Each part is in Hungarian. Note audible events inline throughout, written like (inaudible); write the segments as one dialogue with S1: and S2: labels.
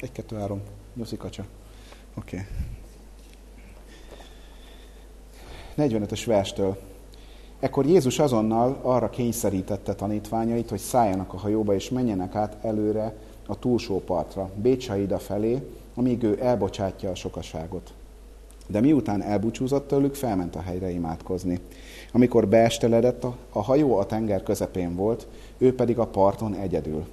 S1: Egy, kettő, három. Nyuszi kacsa. Oké. Okay. 45-ös verstől. Ekkor Jézus azonnal arra kényszerítette tanítványait, hogy szálljanak a hajóba és menjenek át előre a túlsó partra, Bécsaida felé, amíg ő elbocsátja a sokaságot. De miután elbúcsúzott tőlük, felment a helyre imádkozni. Amikor beesteledett, a hajó a tenger közepén volt, ő pedig a parton egyedül.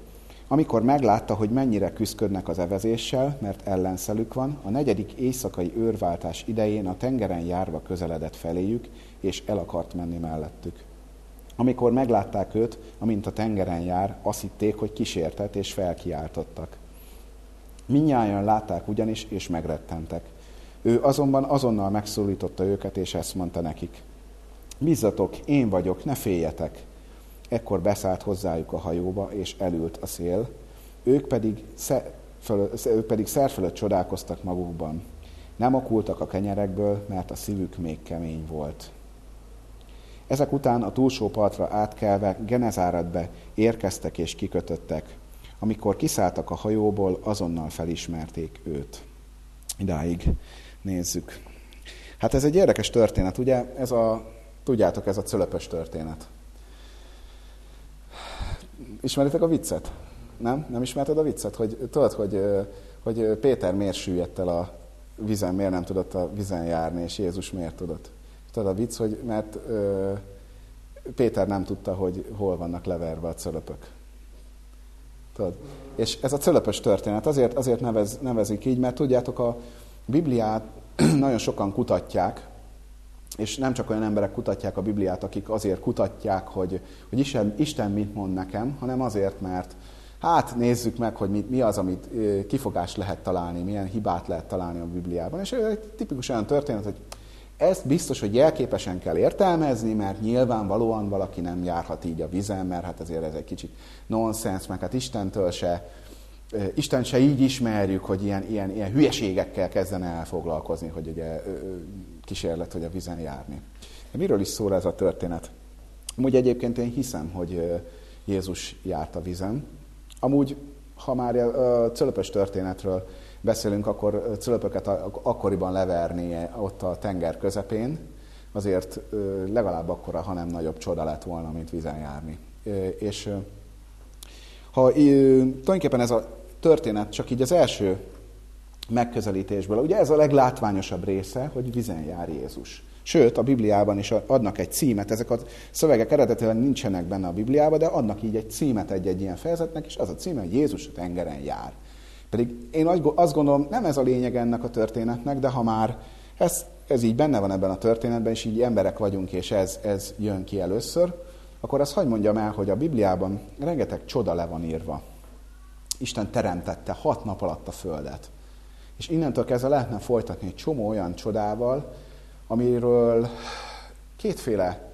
S1: Amikor meglátta, hogy mennyire küzdködnek az evezéssel, mert ellenszelük van, a negyedik éjszakai őrváltás idején a tengeren járva közeledett feléjük, és el akart menni mellettük. Amikor meglátták őt, amint a tengeren jár, azt hitték, hogy kísértet, és felkiáltottak. Minnyáján látták ugyanis, és megrettentek. Ő azonban azonnal megszólította őket, és ezt mondta nekik. Bízzatok, én vagyok, ne féljetek. Ekkor beszállt hozzájuk a hajóba, és elült a szél. Ők pedig, fölött, ők pedig szerfölött csodálkoztak magukban. Nem okultak a kenyerekből, mert a szívük még kemény volt. Ezek után a túlsó partra átkelve Genezáratbe érkeztek és kikötöttek. Amikor kiszálltak a hajóból, azonnal felismerték őt. Idáig nézzük. Hát ez egy érdekes történet, ugye? Ez a, tudjátok, ez a cölöpös történet. Ismeritek a viccet? Nem? Nem ismerted a viccet? Hogy tudod, hogy, hogy Péter miért süllyedt el a vizen, miért nem tudott a vizen járni, és Jézus miért tudott? Tudod a vicc, hogy mert ö, Péter nem tudta, hogy hol vannak leverve a cölöpök. Tudod? És ez a cölöpös történet azért, azért nevez, nevezik így, mert tudjátok, a Bibliát (clears throat) nagyon sokan kutatják, és nem csak olyan emberek kutatják a Bibliát, akik azért kutatják, hogy, hogy Isten, Isten mit mond nekem, hanem azért, mert hát nézzük meg, hogy mi, mi az, amit kifogást lehet találni, milyen hibát lehet találni a Bibliában. És egy tipikus olyan történet, hogy ezt biztos, hogy jelképesen kell értelmezni, mert nyilvánvalóan valaki nem járhat így a vizen, mert hát azért ez egy kicsit nonsens, meg hát Istentől se, Isten se így ismerjük, hogy ilyen, ilyen, ilyen hülyeségekkel kezdene el foglalkozni, hogy ugye kísérlet, hogy a vizen járni. De miről is szól ez a történet? Amúgy egyébként én hiszem, hogy Jézus járt a vizen. Amúgy, ha már a cölöpös történetről beszélünk, akkor cölöpöket akkoriban leverni ott a tenger közepén, azért legalább akkora, ha nem nagyobb csoda lett volna, mint vizen járni. És ha tulajdonképpen ez a történet csak így az első megközelítésből, ugye ez a leglátványosabb része, hogy vizen jár Jézus. Sőt, a Bibliában is adnak egy címet, ezek a szövegek eredetileg nincsenek benne a Bibliában, de adnak így egy címet egy-egy ilyen fejezetnek, és az a címe, hogy Jézus a tengeren jár. Pedig én azt gondolom, nem ez a lényeg ennek a történetnek, de ha már ez, ez így benne van ebben a történetben, és így emberek vagyunk, és ez, ez jön ki először, akkor azt hagyd mondjam el, hogy a Bibliában rengeteg csoda le van írva. Isten teremtette hat nap alatt a Földet. És innentől kezdve lehetne folytatni egy csomó olyan csodával, amiről kétféle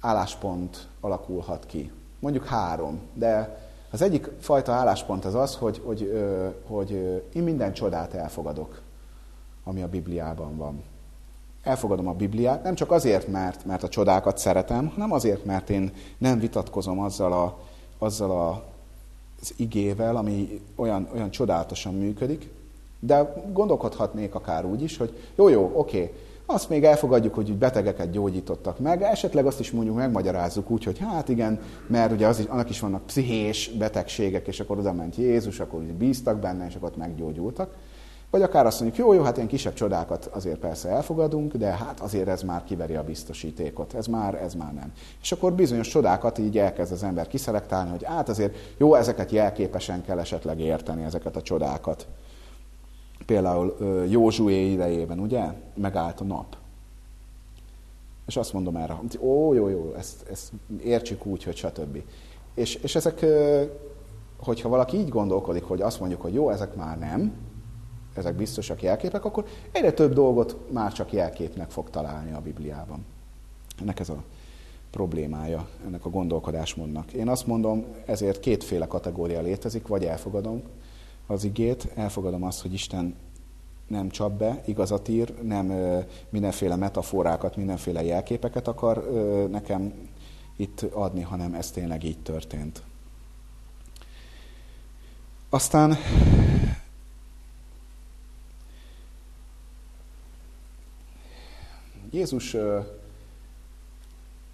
S1: álláspont alakulhat ki. Mondjuk három, de az egyik fajta álláspont az az, hogy, hogy, hogy én minden csodát elfogadok, ami a Bibliában van. Elfogadom a Bibliát, nem csak azért, mert, mert a csodákat szeretem, hanem azért, mert én nem vitatkozom azzal, a, azzal a, az igével, ami olyan, olyan csodálatosan működik, de gondolkodhatnék akár úgy is, hogy jó, jó, oké, azt még elfogadjuk, hogy betegeket gyógyítottak meg, esetleg azt is mondjuk megmagyarázzuk úgy, hogy hát igen, mert ugye az is, annak is vannak pszichés betegségek, és akkor oda ment Jézus, akkor bíztak benne, és akkor ott meggyógyultak. Vagy akár azt mondjuk, jó, jó, hát ilyen kisebb csodákat azért persze elfogadunk, de hát azért ez már kiveri a biztosítékot, ez már, ez már nem. És akkor bizonyos csodákat így elkezd az ember kiszelektálni, hogy hát azért jó, ezeket jelképesen kell esetleg érteni, ezeket a csodákat. Például Józsué idejében, ugye, megállt a nap. És azt mondom erre, hogy ó, jó, jó, ezt, ezt értsük úgy, hogy stb. És, és ezek, hogyha valaki így gondolkodik, hogy azt mondjuk, hogy jó, ezek már nem, ezek biztosak jelképek, akkor egyre több dolgot már csak jelképnek fog találni a Bibliában. Ennek ez a problémája, ennek a gondolkodásmódnak. Én azt mondom, ezért kétféle kategória létezik, vagy elfogadom az igét, elfogadom azt, hogy Isten nem csap be, igazat ír, nem mindenféle metaforákat, mindenféle jelképeket akar nekem itt adni, hanem ez tényleg így történt. Aztán Jézus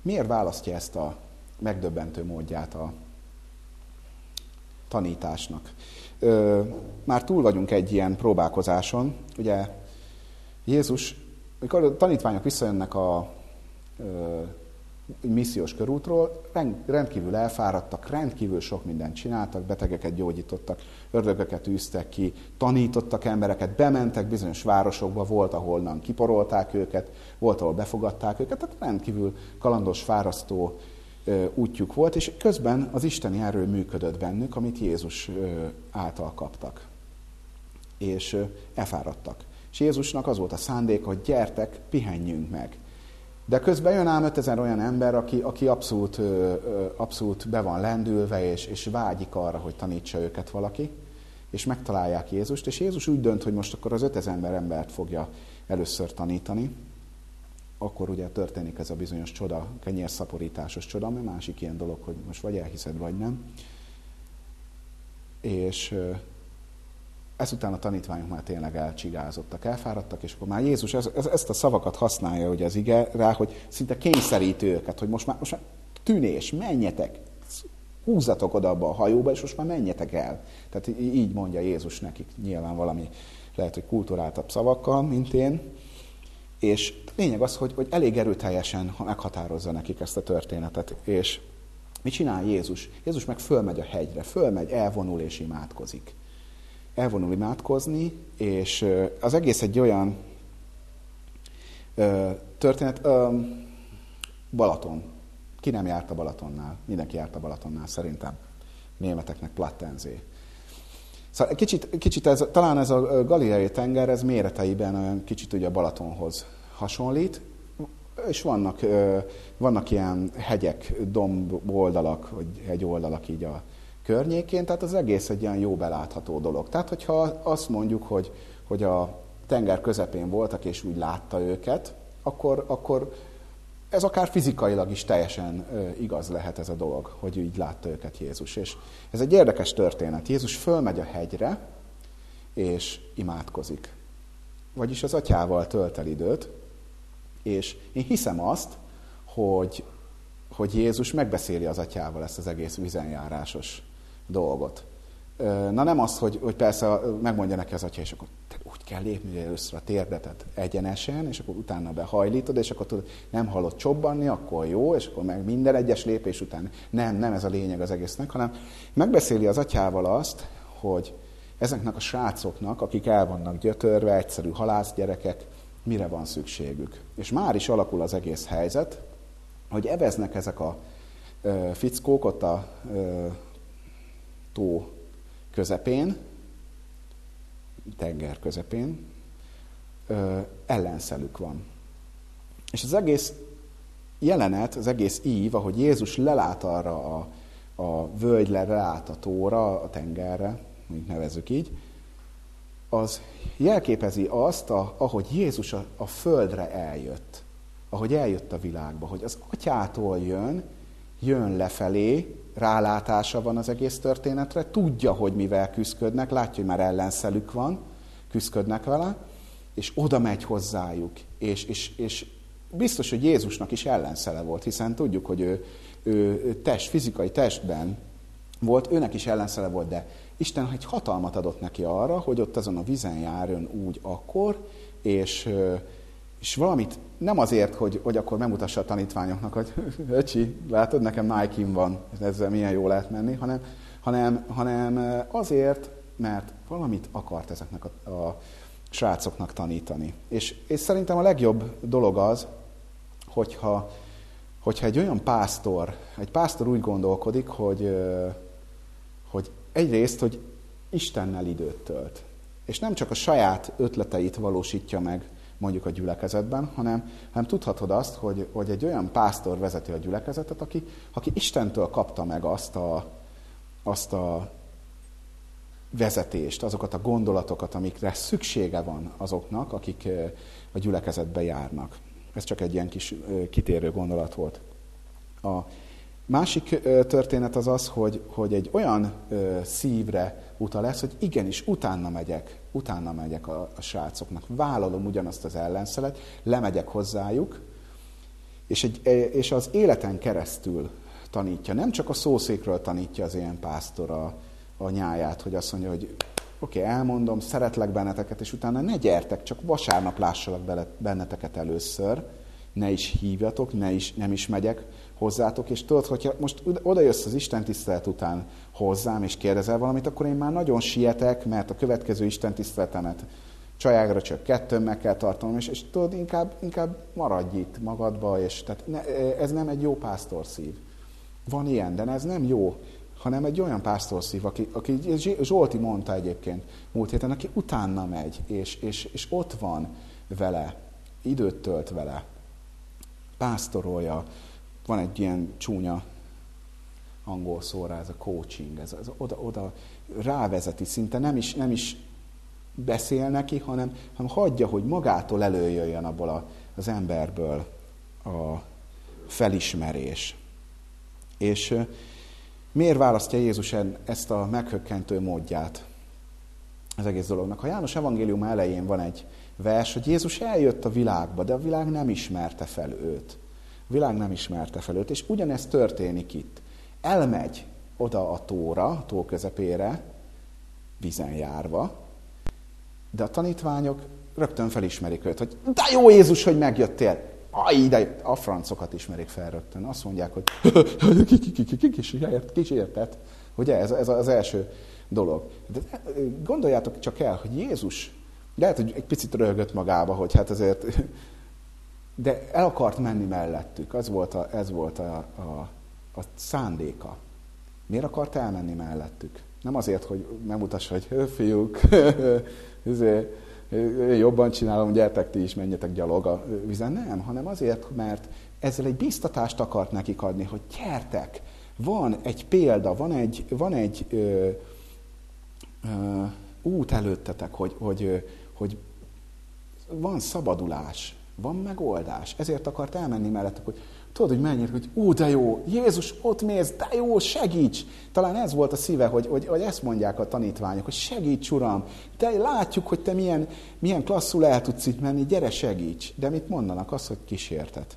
S1: miért választja ezt a megdöbbentő módját a tanításnak? Már túl vagyunk egy ilyen próbálkozáson. Ugye Jézus, amikor a tanítványok visszajönnek a missziós körútról, rendkívül elfáradtak, rendkívül sok mindent csináltak, betegeket gyógyítottak, ördögöket űztek ki, tanítottak embereket, bementek bizonyos városokba, volt, ahol kiporolták őket, volt, ahol befogadták őket, tehát rendkívül kalandos, fárasztó útjuk volt, és közben az isteni erő működött bennük, amit Jézus által kaptak. És elfáradtak. És Jézusnak az volt a szándék, hogy gyertek, pihenjünk meg. De közben jön ám 5000 olyan ember, aki, aki abszolút, abszolút be van lendülve, és, és vágyik arra, hogy tanítsa őket valaki, és megtalálják Jézust, és Jézus úgy dönt, hogy most akkor az 5000 embert fogja először tanítani, akkor ugye történik ez a bizonyos csoda, kenyérszaporításos csoda, ami másik ilyen dolog, hogy most vagy elhiszed, vagy nem. És ezután a tanítványok már tényleg elcsigázottak, elfáradtak, és akkor már Jézus ez, ez, ezt a szavakat használja, hogy az ige rá, hogy szinte kényszerít őket, hogy most már, most már tűnés, menjetek, húzzatok oda abba a hajóba, és most már menjetek el. Tehát így mondja Jézus nekik, nyilván valami lehet, hogy kulturáltabb szavakkal, mint én, és lényeg az, hogy, hogy elég erőteljesen meghatározza nekik ezt a történetet. És mit csinál Jézus? Jézus meg fölmegy a hegyre, fölmegy, elvonul és imádkozik elvonul imádkozni, és az egész egy olyan történet, Balaton. Ki nem járt a Balatonnál? Mindenki járt a Balatonnál, szerintem. Németeknek Plattenzé. Szóval kicsit, kicsit ez, talán ez a Galileai tenger, ez méreteiben olyan kicsit ugye a Balatonhoz hasonlít, és vannak, vannak ilyen hegyek, domb oldalak, vagy hegy oldalak így a, környékén, tehát az egész egy ilyen jó belátható dolog. Tehát, hogyha azt mondjuk, hogy, hogy a tenger közepén voltak, és úgy látta őket, akkor, akkor ez akár fizikailag is teljesen igaz lehet ez a dolog, hogy így látta őket Jézus. És ez egy érdekes történet. Jézus fölmegy a hegyre, és imádkozik. Vagyis az atyával tölt el időt, és én hiszem azt, hogy, hogy Jézus megbeszéli az atyával ezt az egész vizenjárásos dolgot. Na nem az, hogy, hogy persze megmondja neki az atya, és akkor te úgy kell lépni először a térdetet egyenesen, és akkor utána behajlítod, és akkor tudod, nem hallod csobbanni, akkor jó, és akkor meg minden egyes lépés után. Nem, nem ez a lényeg az egésznek, hanem megbeszéli az atyával azt, hogy ezeknek a srácoknak, akik el vannak gyötörve, egyszerű halászgyerekek, mire van szükségük. És már is alakul az egész helyzet, hogy eveznek ezek a ö, fickók ott a ö, tó közepén, tenger közepén, ö, ellenszelük van. És az egész jelenet, az egész ív, ahogy Jézus lelát arra a, a völgyre, lelát a tóra, a tengerre, úgy nevezzük így, az jelképezi azt, a, ahogy Jézus a, a földre eljött, ahogy eljött a világba, hogy az atyától jön, jön lefelé, rálátása van az egész történetre, tudja, hogy mivel küzdködnek, látja, hogy már ellenszelük van, küzdködnek vele, és oda megy hozzájuk. És, és, és biztos, hogy Jézusnak is ellenszele volt, hiszen tudjuk, hogy ő, ő, test, fizikai testben volt, őnek is ellenszele volt, de Isten egy hatalmat adott neki arra, hogy ott azon a vizen járjon úgy akkor, és, és valamit nem azért, hogy, hogy akkor megmutassa a tanítványoknak, hogy (laughs) öcsi, látod, nekem nike van, ezzel milyen jó lehet menni, hanem, hanem, hanem azért, mert valamit akart ezeknek a, a srácoknak tanítani. És, és szerintem a legjobb dolog az, hogyha, hogyha egy olyan pásztor, egy pásztor úgy gondolkodik, hogy, hogy egyrészt, hogy Istennel időt tölt. És nem csak a saját ötleteit valósítja meg, mondjuk a gyülekezetben, hanem, hanem tudhatod azt, hogy, hogy egy olyan pásztor vezeti a gyülekezetet, aki, aki Istentől kapta meg azt a, azt a vezetést, azokat a gondolatokat, amikre szüksége van azoknak, akik a gyülekezetbe járnak. Ez csak egy ilyen kis kitérő gondolat volt. A, Másik történet az az, hogy, hogy egy olyan szívre utal lesz, hogy igenis, utána megyek, utána megyek a, a srácoknak, vállalom ugyanazt az ellenszelet, lemegyek hozzájuk, és, egy, és az életen keresztül tanítja. Nem csak a szószékről tanítja az ilyen pásztor a, a nyáját, hogy azt mondja, hogy oké, okay, elmondom, szeretlek benneteket, és utána ne gyertek, csak vasárnap lássalak benneteket először, ne is hívjatok, ne is, nem is megyek hozzátok, és tudod, hogyha most oda jössz az Isten tisztelet után hozzám, és kérdezel valamit, akkor én már nagyon sietek, mert a következő Isten tiszteletemet csajágra csak kettőn meg kell tartanom, és, és tudod, inkább, inkább maradj itt magadba, és tehát ne, ez nem egy jó pásztorszív. Van ilyen, de ez nem jó, hanem egy olyan pásztorszív, aki, aki Zsolti mondta egyébként múlt héten, aki utána megy, és, és, és ott van vele, időt tölt vele, pásztorolja, van egy ilyen csúnya angol szóra, ez a coaching, ez, ez oda, oda rávezeti, szinte nem is, nem is beszél neki, hanem, hanem hagyja, hogy magától előjöjjön abból a, az emberből a felismerés. És miért választja Jézus ezt a meghökkentő módját az egész dolognak? A János evangélium elején van egy vers, hogy Jézus eljött a világba, de a világ nem ismerte fel őt. Világ nem ismerte fel őt, és ugyanezt történik itt. Elmegy oda a tóra, a tó közepére, vizen járva, de a tanítványok rögtön felismerik őt, hogy de jó Jézus, hogy megjöttél. Aj, de a francokat ismerik fel rögtön. Azt mondják, hogy (laughs) kísértet. Ugye, ez, ez az első dolog. De gondoljátok csak el, hogy Jézus lehet, hogy egy picit röhögött magába, hogy hát azért de el akart menni mellettük, ez volt a, ez volt a, a, a szándéka. Miért akart elmenni mellettük? Nem azért, hogy megmutassa, hogy fiúk, (laughs) izé, jobban csinálom, gyertek ti is, menjetek gyalog a vizen. Nem, hanem azért, mert ezzel egy biztatást akart nekik adni, hogy gyertek, van egy példa, van egy, van egy ö, ö, út előttetek, hogy, hogy, hogy van szabadulás, van megoldás. Ezért akart elmenni mellettek, hogy tudod, hogy mennyire, hogy ú, de jó, Jézus, ott mész, de jó, segíts! Talán ez volt a szíve, hogy, hogy, hogy ezt mondják a tanítványok, hogy segíts, Uram! De látjuk, hogy te milyen, milyen klasszul el tudsz itt menni, gyere, segíts! De mit mondanak? Az, hogy kísértet.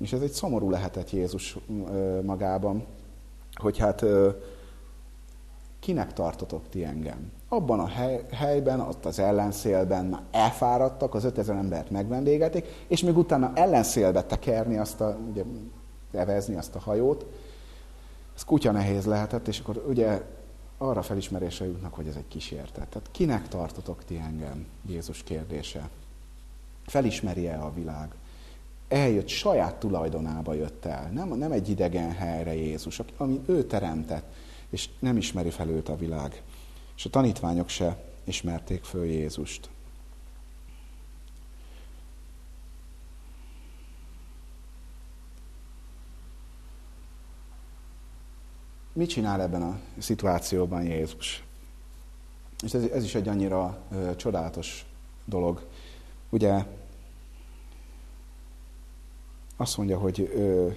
S1: És ez egy szomorú lehetett Jézus magában, hogy hát kinek tartotok ti engem? Abban a hely, helyben, ott az ellenszélben már elfáradtak, az 5000 embert megvendégetik, és még utána ellenszélbe tekerni, azt a, ugye, evezni azt a hajót, ez kutya nehéz lehetett, és akkor ugye arra felismerésre jutnak, hogy ez egy kísértet. Tehát kinek tartotok ti engem? Jézus kérdése. Felismeri-e a világ? Eljött, saját tulajdonába jött el. Nem, nem egy idegen helyre Jézus, ami ő teremtett, és nem ismeri fel őt a világ és a tanítványok se ismerték föl Jézust. Mit csinál ebben a szituációban Jézus? És ez, ez is egy annyira ö, csodálatos dolog. Ugye azt mondja, hogy ö,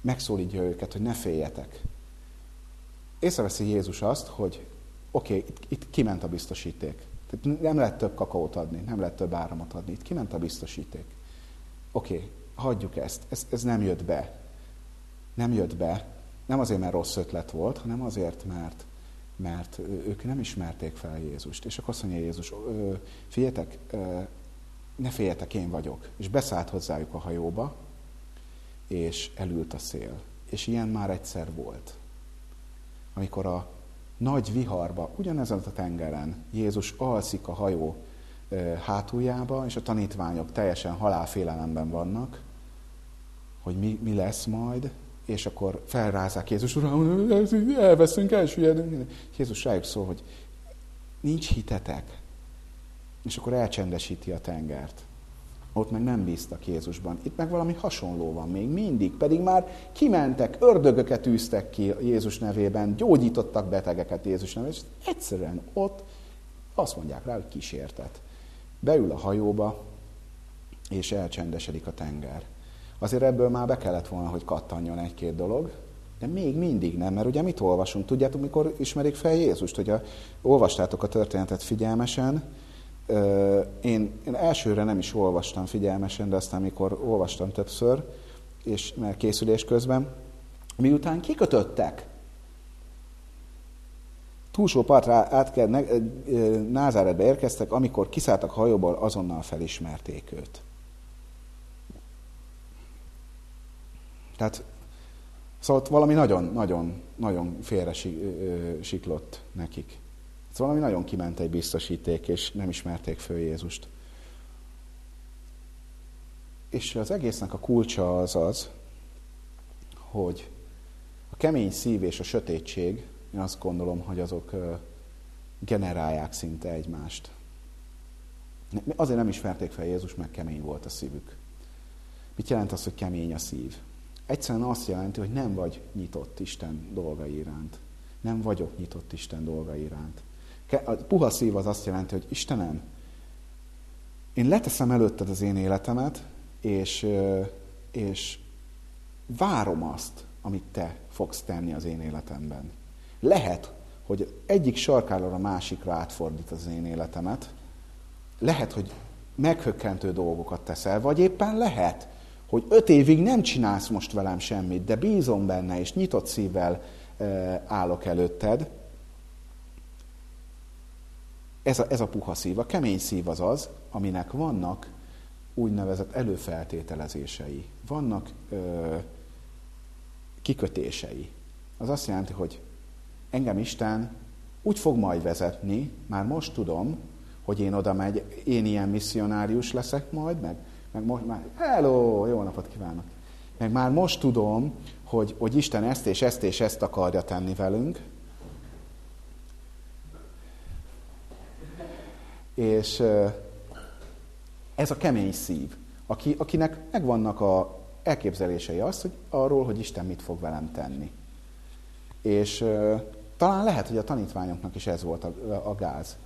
S1: megszólítja őket, hogy ne féljetek. Észreveszi Jézus azt, hogy oké, okay, itt, itt kiment a biztosíték. Tehát nem lehet több kakaót adni, nem lehet több áramot adni. Itt kiment a biztosíték. Oké, okay, hagyjuk ezt. Ez, ez nem jött be. Nem jött be. Nem azért, mert rossz ötlet volt, hanem azért, mert, mert ők nem ismerték fel Jézust. És akkor azt mondja Jézus, figyeljetek, ne féljetek, én vagyok. És beszállt hozzájuk a hajóba, és elült a szél. És ilyen már egyszer volt. Amikor a nagy viharba, ugyanezen a tengeren Jézus alszik a hajó hátuljába, és a tanítványok teljesen halálfélelemben vannak, hogy mi, mi lesz majd, és akkor felrázák Jézus, Uram, elveszünk, elsüllyedünk. Jézus rájuk szól, hogy nincs hitetek. És akkor elcsendesíti a tengert ott meg nem bíztak Jézusban. Itt meg valami hasonló van még mindig, pedig már kimentek, ördögöket űztek ki Jézus nevében, gyógyítottak betegeket Jézus nevében, és egyszerűen ott azt mondják rá, hogy kísértet. Beül a hajóba, és elcsendesedik a tenger. Azért ebből már be kellett volna, hogy kattanjon egy-két dolog, De még mindig nem, mert ugye mit olvasunk? Tudjátok, mikor ismerik fel Jézust? Hogyha olvastátok a történetet figyelmesen, én, én elsőre nem is olvastam figyelmesen, de aztán mikor olvastam többször, és mert készülés közben, miután kikötöttek, túlsó partra át kell, Názáretbe érkeztek, amikor kiszálltak hajóból, azonnal felismerték őt. Tehát szóval valami nagyon-nagyon-nagyon félre siklott nekik. Szóval valami nagyon kiment egy biztosíték, és nem ismerték föl Jézust. És az egésznek a kulcsa az az, hogy a kemény szív és a sötétség, én azt gondolom, hogy azok generálják szinte egymást. Azért nem ismerték fel Jézus, mert kemény volt a szívük. Mit jelent az, hogy kemény a szív? Egyszerűen azt jelenti, hogy nem vagy nyitott Isten dolgai iránt. Nem vagyok nyitott Isten dolgai iránt. A puha szív az azt jelenti, hogy Istenem, én leteszem előtted az én életemet, és, és várom azt, amit te fogsz tenni az én életemben. Lehet, hogy egyik sarkáról a másikra átfordít az én életemet. Lehet, hogy meghökkentő dolgokat teszel, vagy éppen lehet, hogy öt évig nem csinálsz most velem semmit, de bízom benne, és nyitott szívvel állok előtted. Ez a, ez a puha szív. A kemény szív az az, aminek vannak úgynevezett előfeltételezései. Vannak ö, kikötései. Az azt jelenti, hogy engem Isten úgy fog majd vezetni, már most tudom, hogy én oda megy, én ilyen misszionárius leszek majd, meg, meg most már, hello, jó napot kívánok! Meg már most tudom, hogy, hogy Isten ezt és ezt és ezt akarja tenni velünk, És ez a kemény szív, aki, akinek megvannak a elképzelései azt, hogy arról, hogy Isten mit fog velem tenni. És talán lehet, hogy a tanítványoknak is ez volt a, a gáz,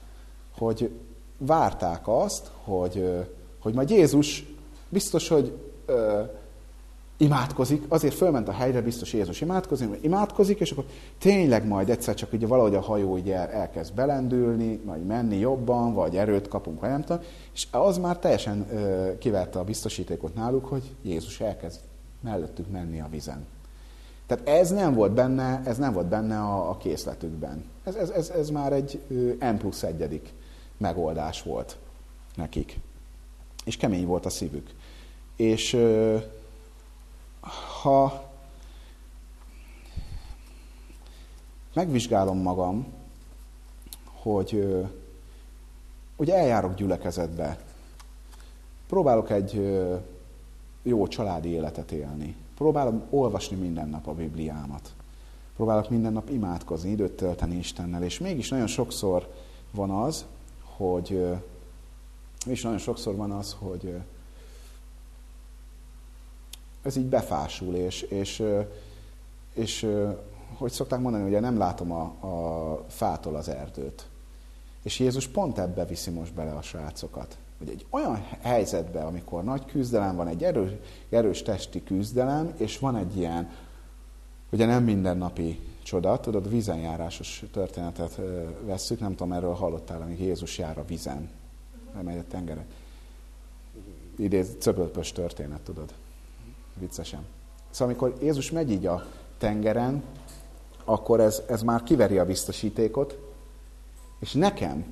S1: hogy várták azt, hogy, hogy majd Jézus biztos, hogy imádkozik, azért fölment a helyre, biztos Jézus imádkozik, imádkozik, és akkor tényleg majd egyszer csak ugye valahogy a hajó ugye elkezd belendülni, vagy menni jobban, vagy erőt kapunk, vagy nem tudom, és az már teljesen ö, kiverte a biztosítékot náluk, hogy Jézus elkezd mellettük menni a vizen. Tehát ez nem volt benne, ez nem volt benne a, a készletükben. Ez, ez, ez, ez már egy N plusz egyedik megoldás volt nekik. És kemény volt a szívük. És ha megvizsgálom magam, hogy ugye eljárok gyülekezetbe, próbálok egy jó családi életet élni, próbálom olvasni minden nap a Bibliámat, próbálok minden nap imádkozni, időt tölteni Istennel, és mégis nagyon sokszor van az, hogy és nagyon sokszor van az, hogy ez így befásul, és, és, és hogy szokták mondani, ugye nem látom a, a fától az erdőt. És Jézus pont ebbe viszi most bele a srácokat. Hogy egy olyan helyzetbe, amikor nagy küzdelem van, egy erős, erős testi küzdelem, és van egy ilyen, ugye nem mindennapi csoda, tudod, vízenjárásos történetet vesszük, nem tudom, erről hallottál, amíg Jézus jár a vízen, megy a tengeren. Idéz, cöpölpös történet, tudod viccesen. Szóval amikor Jézus megy így a tengeren, akkor ez, ez már kiveri a biztosítékot, és nekem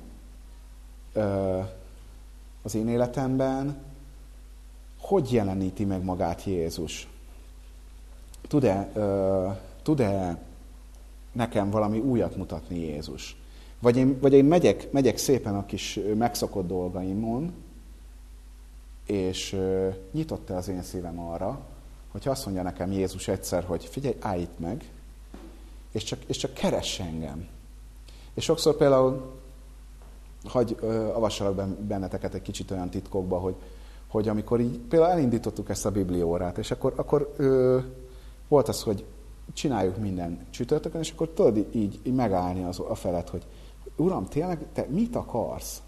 S1: az én életemben hogy jeleníti meg magát Jézus? Tud-e, tud-e nekem valami újat mutatni Jézus? Vagy én, vagy én megyek, megyek szépen a kis megszokott dolgaimon, és nyitott-e az én szívem arra, hogyha azt mondja nekem Jézus egyszer, hogy figyelj, állj itt meg, és csak, és csak keress engem. És sokszor például, hagy avassalak benneteket egy kicsit olyan titkokba, hogy, hogy amikor így például elindítottuk ezt a bibliórát, és akkor, akkor ö, volt az, hogy csináljuk minden csütörtökön, és akkor tudod így, így megállni az, a felet, hogy Uram, tényleg te mit akarsz?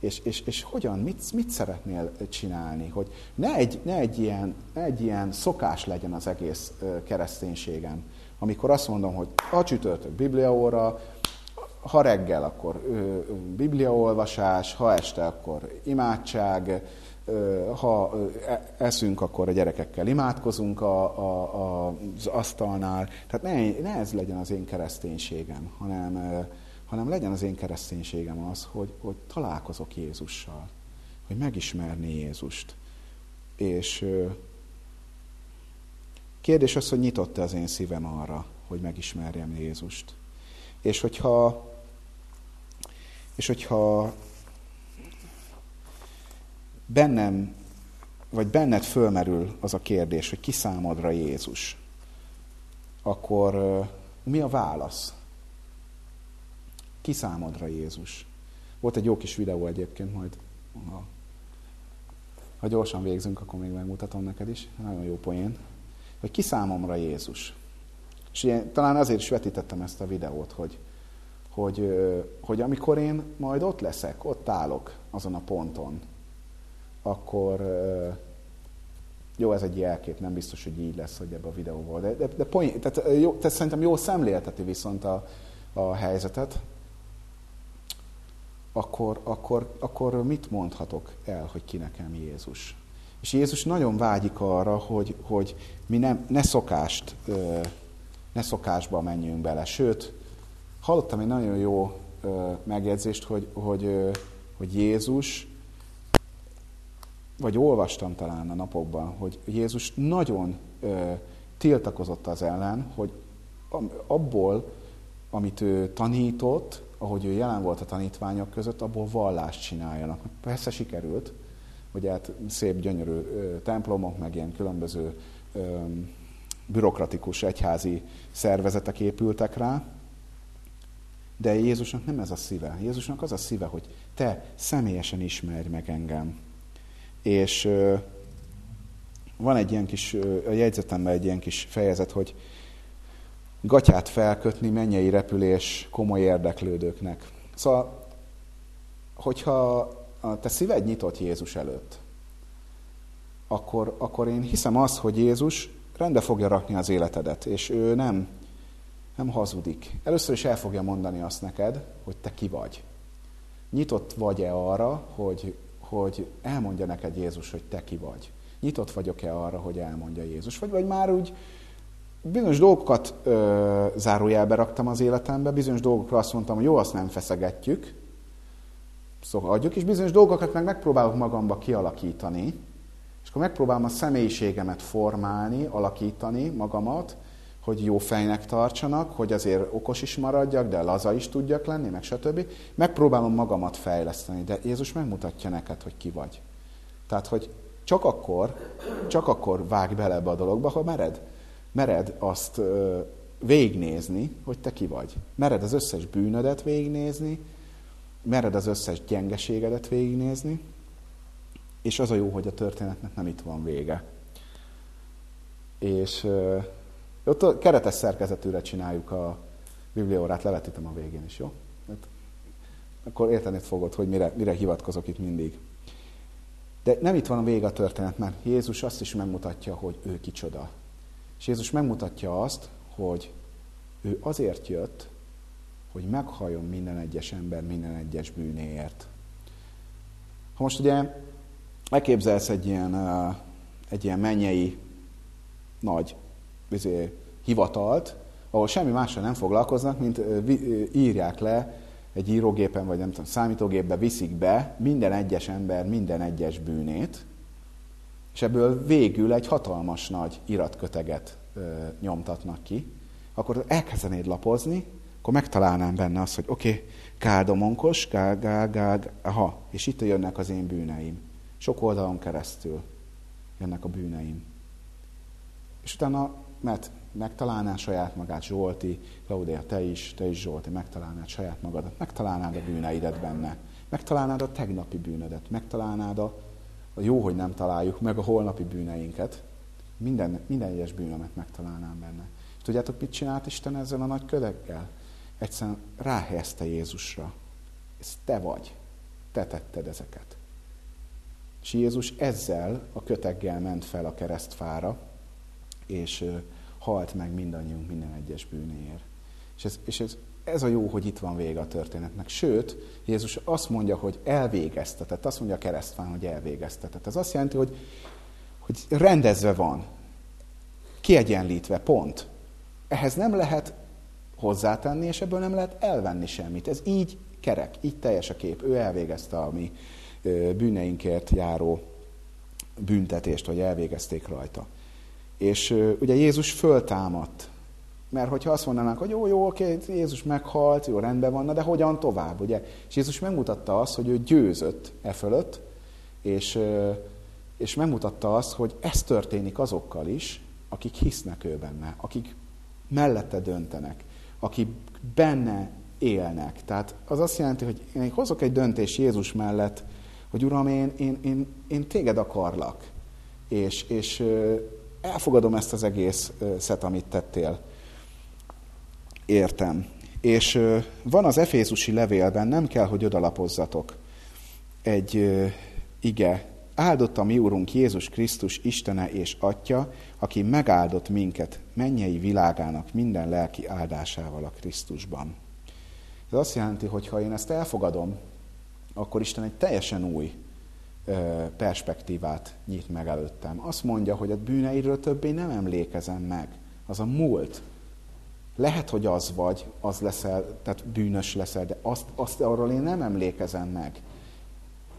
S1: És, és, és hogyan, mit, mit szeretnél csinálni, hogy ne egy, ne, egy ilyen, ne egy ilyen szokás legyen az egész kereszténységem, amikor azt mondom, hogy a csütörtök bibliaóra, ha reggel, akkor bibliaolvasás, ha este, akkor imádság, ha e, eszünk, akkor a gyerekekkel imádkozunk a, a, a, az asztalnál. Tehát ne, ne ez legyen az én kereszténységem, hanem, hanem legyen az én kereszténységem az, hogy, hogy találkozok Jézussal, hogy megismerni Jézust. És kérdés az, hogy nyitott-e az én szívem arra, hogy megismerjem Jézust. És hogyha, és hogyha bennem, vagy benned fölmerül az a kérdés, hogy ki számodra Jézus, akkor mi a válasz? Ki számodra Jézus? Volt egy jó kis videó egyébként, majd ha, ha gyorsan végzünk, akkor még megmutatom neked is. Nagyon jó poén. Hogy ki számomra Jézus? És ilyen, talán azért is vetítettem ezt a videót, hogy, hogy, hogy amikor én majd ott leszek, ott állok azon a ponton, akkor jó, ez egy jelkép, nem biztos, hogy így lesz, hogy ebbe a videóból, de, de, de point, tehát, jó, tehát szerintem jó szemlélteti viszont a, a helyzetet, akkor, akkor, akkor mit mondhatok el, hogy ki nekem Jézus? És Jézus nagyon vágyik arra, hogy, hogy mi nem, ne szokást, ne szokásba menjünk bele. Sőt, hallottam egy nagyon jó megjegyzést, hogy, hogy, hogy Jézus vagy olvastam talán a napokban, hogy Jézus nagyon tiltakozott az ellen, hogy abból, amit ő tanított, ahogy ő jelen volt a tanítványok között, abból vallást csináljanak. Persze sikerült, hogy hát szép, gyönyörű templomok, meg ilyen különböző bürokratikus egyházi szervezetek épültek rá, de Jézusnak nem ez a szíve. Jézusnak az a szíve, hogy te személyesen ismerj meg engem. És van egy ilyen kis, a jegyzetemben egy ilyen kis fejezet, hogy gatyát felkötni mennyei repülés komoly érdeklődőknek. Szóval, hogyha a te szíved nyitott Jézus előtt, akkor, akkor én hiszem azt, hogy Jézus rende fogja rakni az életedet, és ő nem, nem hazudik. Először is el fogja mondani azt neked, hogy te ki vagy. Nyitott vagy-e arra, hogy hogy elmondja neked Jézus, hogy te ki vagy. Nyitott vagyok-e arra, hogy elmondja Jézus? Vagy, vagy már úgy bizonyos dolgokat ö, zárójelbe raktam az életembe, bizonyos dolgokra azt mondtam, hogy jó, azt nem feszegetjük, szóval adjuk, és bizonyos dolgokat meg megpróbálok magamba kialakítani, és akkor megpróbálom a személyiségemet formálni, alakítani magamat, hogy jó fejnek tartsanak, hogy azért okos is maradjak, de laza is tudjak lenni, meg stb. Megpróbálom magamat fejleszteni, de Jézus megmutatja neked, hogy ki vagy. Tehát, hogy csak akkor, csak akkor vág bele ebbe a dologba, ha mered. Mered azt ö, végnézni, hogy te ki vagy. Mered az összes bűnödet végnézni, mered az összes gyengeségedet végignézni, és az a jó, hogy a történetnek nem itt van vége. És ott a keretes szerkezetűre csináljuk a bibliórát, levetítem a végén is, jó? Hát, akkor érteni fogod, hogy mire, mire hivatkozok itt mindig. De nem itt van a vége a történet, mert Jézus azt is megmutatja, hogy ő kicsoda. És Jézus megmutatja azt, hogy ő azért jött, hogy meghalljon minden egyes ember minden egyes bűnéért. Ha most ugye elképzelsz egy ilyen, egy ilyen mennyei nagy bizé, hivatalt, ahol semmi mással nem foglalkoznak, mint írják le egy írógépen, vagy nem tudom, számítógépbe viszik be minden egyes ember minden egyes bűnét, és ebből végül egy hatalmas nagy iratköteget ö, nyomtatnak ki, akkor elkezdenéd lapozni, akkor megtalálnám benne azt, hogy oké, okay, kárdomonkos, gál, gál, gál, aha, és itt jönnek az én bűneim. Sok oldalon keresztül jönnek a bűneim. És utána mert megtalálnád saját magát, Zsolti, Claudia, te is, te is Zsolti, megtalálnád saját magadat, megtalálnád a bűneidet benne, megtalálnád a tegnapi bűnödet, megtalálnád a jó, hogy nem találjuk meg a holnapi bűneinket, minden, minden egyes bűnömet megtalálnám benne. Tudjátok, mit csinált Isten ezzel a nagy ködeggel? Egyszerűen ráhelyezte Jézusra. Ez te vagy. Te tetted ezeket. És Jézus ezzel a köteggel ment fel a keresztfára, és halt meg mindannyiunk minden egyes bűnéért. És, ez, és ez, ez a jó, hogy itt van vége a történetnek. Sőt, Jézus azt mondja, hogy elvégeztetett. Azt mondja a keresztfán, hogy elvégeztetett. Ez azt jelenti, hogy, hogy rendezve van. Kiegyenlítve, pont. Ehhez nem lehet hozzátenni, és ebből nem lehet elvenni semmit. Ez így kerek, így teljes a kép. Ő elvégezte a mi bűneinkért járó büntetést, vagy elvégezték rajta. És ugye Jézus föltámadt. Mert hogyha azt mondanánk, hogy jó, jó, oké, Jézus meghalt, jó, rendben van, de hogyan tovább, ugye? És Jézus megmutatta azt, hogy ő győzött e fölött, és, és megmutatta azt, hogy ez történik azokkal is, akik hisznek ő benne, akik mellette döntenek, akik benne élnek. Tehát az azt jelenti, hogy én hozok egy döntés Jézus mellett, hogy Uram, én, én, én, én téged akarlak, és, és elfogadom ezt az egész szet, amit tettél. Értem. És van az Efézusi levélben, nem kell, hogy odalapozzatok, egy ige, áldott a mi Úrunk Jézus Krisztus Istene és Atya, aki megáldott minket mennyei világának minden lelki áldásával a Krisztusban. Ez azt jelenti, hogy ha én ezt elfogadom, akkor Isten egy teljesen új perspektívát nyit meg előttem. Azt mondja, hogy a bűneiről többé nem emlékezem meg. Az a múlt. Lehet, hogy az vagy, az leszel, tehát bűnös leszel, de azt, azt arról én nem emlékezem meg.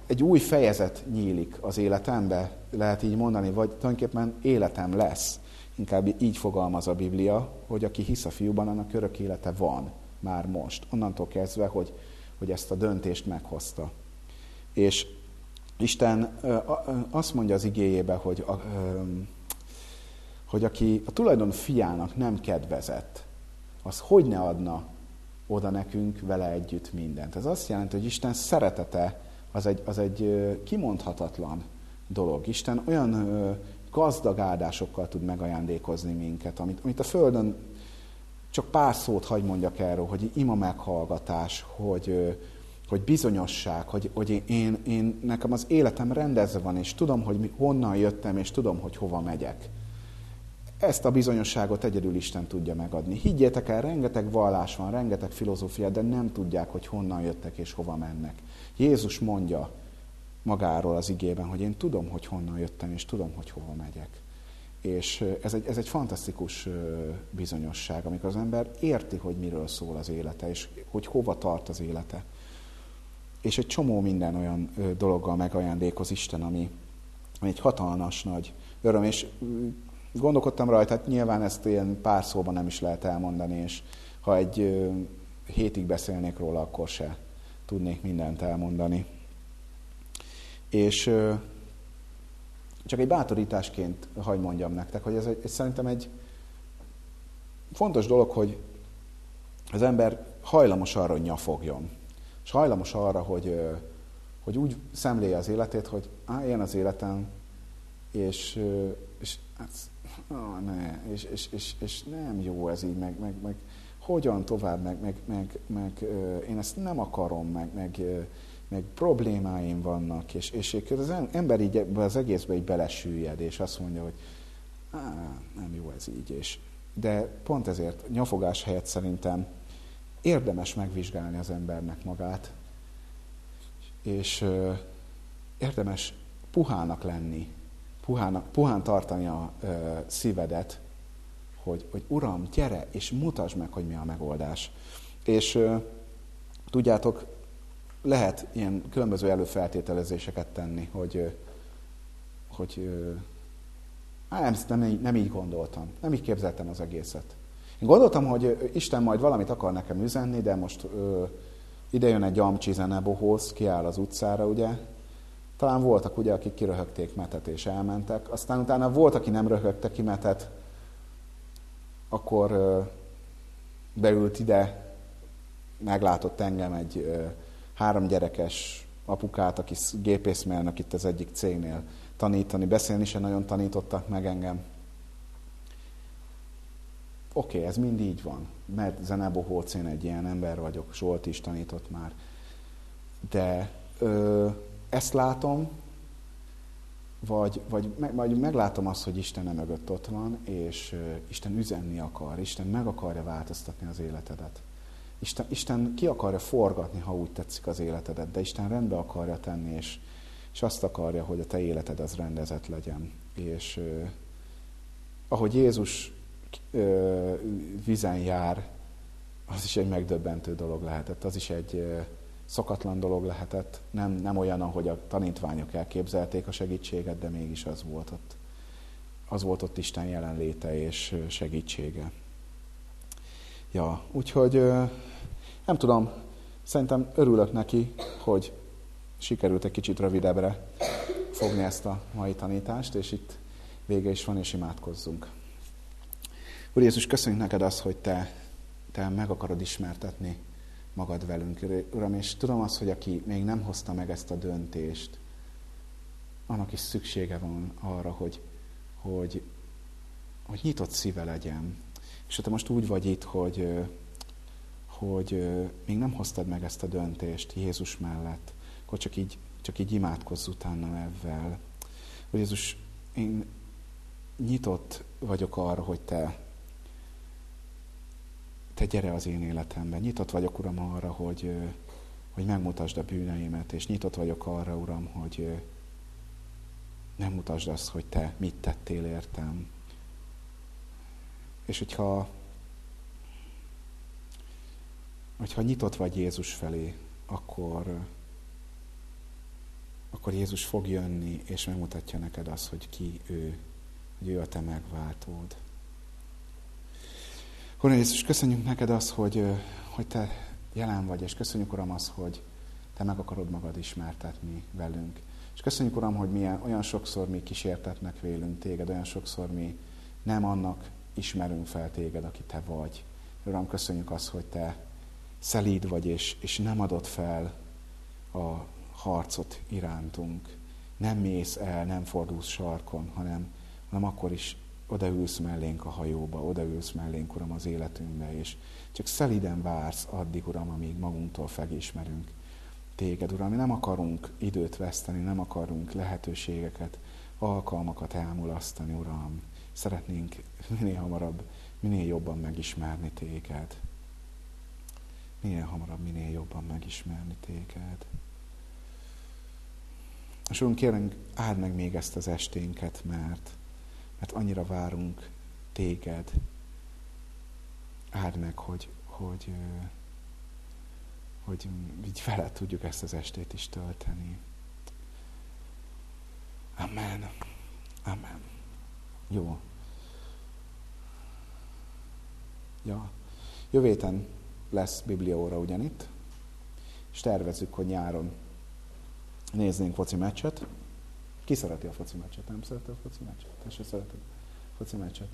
S1: Egy új fejezet nyílik az életembe, lehet így mondani, vagy tulajdonképpen életem lesz. Inkább így fogalmaz a Biblia, hogy aki hisz a fiúban, annak örök élete van már most. Onnantól kezdve, hogy, hogy ezt a döntést meghozta. És Isten azt mondja az igéjébe, hogy, hogy aki a tulajdon fiának nem kedvezett, az hogy ne adna oda nekünk vele együtt mindent. Ez azt jelenti, hogy Isten szeretete az egy, az egy kimondhatatlan dolog. Isten olyan gazdag áldásokkal tud megajándékozni minket, amit, amit a Földön csak pár szót hagy mondjak erről, hogy ima meghallgatás, hogy, hogy bizonyosság, hogy, hogy én, én, nekem az életem rendezve van, és tudom, hogy honnan jöttem, és tudom, hogy hova megyek. Ezt a bizonyosságot egyedül Isten tudja megadni. Higgyétek el, rengeteg vallás van, rengeteg filozófia, de nem tudják, hogy honnan jöttek és hova mennek. Jézus mondja magáról az igében, hogy én tudom, hogy honnan jöttem, és tudom, hogy hova megyek. És ez egy, ez egy fantasztikus bizonyosság, amikor az ember érti, hogy miről szól az élete, és hogy hova tart az élete. És egy csomó minden olyan dologgal megajándékoz Isten, ami, ami egy hatalmas nagy öröm. És gondolkodtam rajta, hát nyilván ezt ilyen pár szóban nem is lehet elmondani, és ha egy hétig beszélnék róla, akkor se tudnék mindent elmondani. És csak egy bátorításként hagy mondjam nektek, hogy ez, egy, ez szerintem egy fontos dolog, hogy az ember hajlamos arra, hogy nyafogjon. És hajlamos arra, hogy, hogy úgy szemlélje az életét, hogy á, ilyen az életem, és, és, hát, á, ne, és, és, és, és, nem jó ez így, meg, meg, meg hogyan tovább, meg, meg, meg, meg én ezt nem akarom, meg, meg, meg problémáim vannak, és, és az ember így az egészbe így belesüllyed, és azt mondja, hogy á, nem jó ez így, és de pont ezért nyafogás helyett szerintem érdemes megvizsgálni az embernek magát, és érdemes puhának lenni, puhának, puhán tartani a ö, szívedet, hogy, hogy Uram, gyere, és mutasd meg, hogy mi a megoldás. És ö, tudjátok, lehet ilyen különböző előfeltételezéseket tenni, hogy, hogy á, ezt nem, nem így gondoltam, nem így képzeltem az egészet. Én gondoltam, hogy Isten majd valamit akar nekem üzenni, de most ö, ide jön egy amcsi zenebohóz, kiáll az utcára, ugye. Talán voltak, ugye, akik kiröhögték metet és elmentek. Aztán utána volt, aki nem röhögte ki metet, akkor beült ide, meglátott engem egy három gyerekes apukát, aki gépészmérnök itt az egyik cégnél tanítani, beszélni se nagyon tanítottak meg engem. Oké, okay, ez mind így van, mert Zenebo én egy ilyen ember vagyok, Zsolt is tanított már. De ö, ezt látom, vagy, vagy, meg, vagy meglátom azt, hogy Isten mögött ott van, és Isten üzenni akar, Isten meg akarja változtatni az életedet. Isten, Isten ki akarja forgatni, ha úgy tetszik az életedet, de Isten rendbe akarja tenni, és, és azt akarja, hogy a te életed az rendezett legyen. És uh, ahogy Jézus uh, vizen jár, az is egy megdöbbentő dolog lehetett, az is egy uh, szokatlan dolog lehetett, nem, nem olyan, ahogy a tanítványok elképzelték a segítséget, de mégis az volt ott. Az volt ott Isten jelenléte és segítsége. Ja, úgyhogy nem tudom, szerintem örülök neki, hogy sikerült egy kicsit rövidebbre fogni ezt a mai tanítást, és itt vége is van, és imádkozzunk. Úr Jézus, köszönjük neked azt, hogy te, te meg akarod ismertetni magad velünk, Uram, és tudom azt, hogy aki még nem hozta meg ezt a döntést, annak is szüksége van arra, hogy, hogy, hogy nyitott szíve legyen. És te most úgy vagy itt, hogy, hogy még nem hoztad meg ezt a döntést Jézus mellett, akkor csak így, csak így imádkozz utána ebben. Hogy Jézus, én nyitott vagyok arra, hogy te te gyere az én életembe. Nyitott vagyok, Uram, arra, hogy, hogy megmutasd a bűneimet, és nyitott vagyok arra, Uram, hogy nem mutasd azt, hogy te mit tettél értem. És hogyha, hogyha nyitott vagy Jézus felé, akkor, akkor Jézus fog jönni, és megmutatja neked azt, hogy ki ő, hogy ő a te megváltód. Úr Jézus, köszönjük neked azt, hogy, hogy te jelen vagy, és köszönjük, Uram, azt, hogy te meg akarod magad ismertetni velünk. És köszönjük, Uram, hogy milyen, olyan sokszor mi kísértetnek vélünk téged, olyan sokszor mi nem annak ismerünk fel téged, aki te vagy. Uram, köszönjük azt, hogy te szelíd vagy, és, és nem adod fel a harcot irántunk. Nem mész el, nem fordulsz sarkon, hanem, hanem akkor is odaülsz mellénk a hajóba, odaülsz mellénk, Uram, az életünkbe, és csak szeliden vársz addig, Uram, amíg magunktól fegismerünk téged, Uram. Mi nem akarunk időt veszteni, nem akarunk lehetőségeket, alkalmakat elmulasztani, Uram. Szeretnénk minél hamarabb, minél jobban megismerni téged. Minél hamarabb, minél jobban megismerni téged. És Uram, kérünk, áld meg még ezt az esténket, mert mert annyira várunk téged. Áld meg, hogy, hogy, hogy így vele tudjuk ezt az estét is tölteni. Amen. Amen. Jó. Ja. Jövő héten lesz Bibliaóra ugyanitt, és tervezzük, hogy nyáron néznénk foci meccset. Ki szereti a foci meccset? Nem szereti a foci meccset? Te se szereted a foci meccset?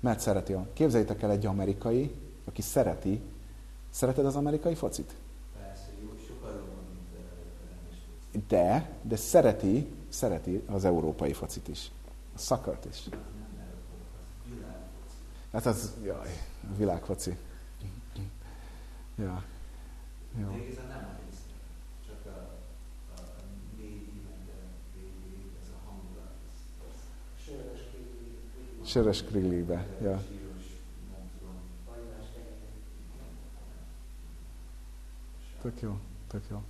S1: Mert szereti a... Képzeljétek el egy amerikai, aki szereti. Szereted az amerikai focit?
S2: Persze, jó, sokkal jobban, mint
S1: De, de szereti, szereti az európai focit is. A szakart is. Hát az, jaj, a világfoci. Ja.
S2: Jó. De nem
S1: Sörös krillikbe. Ja. Tök jó, tök jó.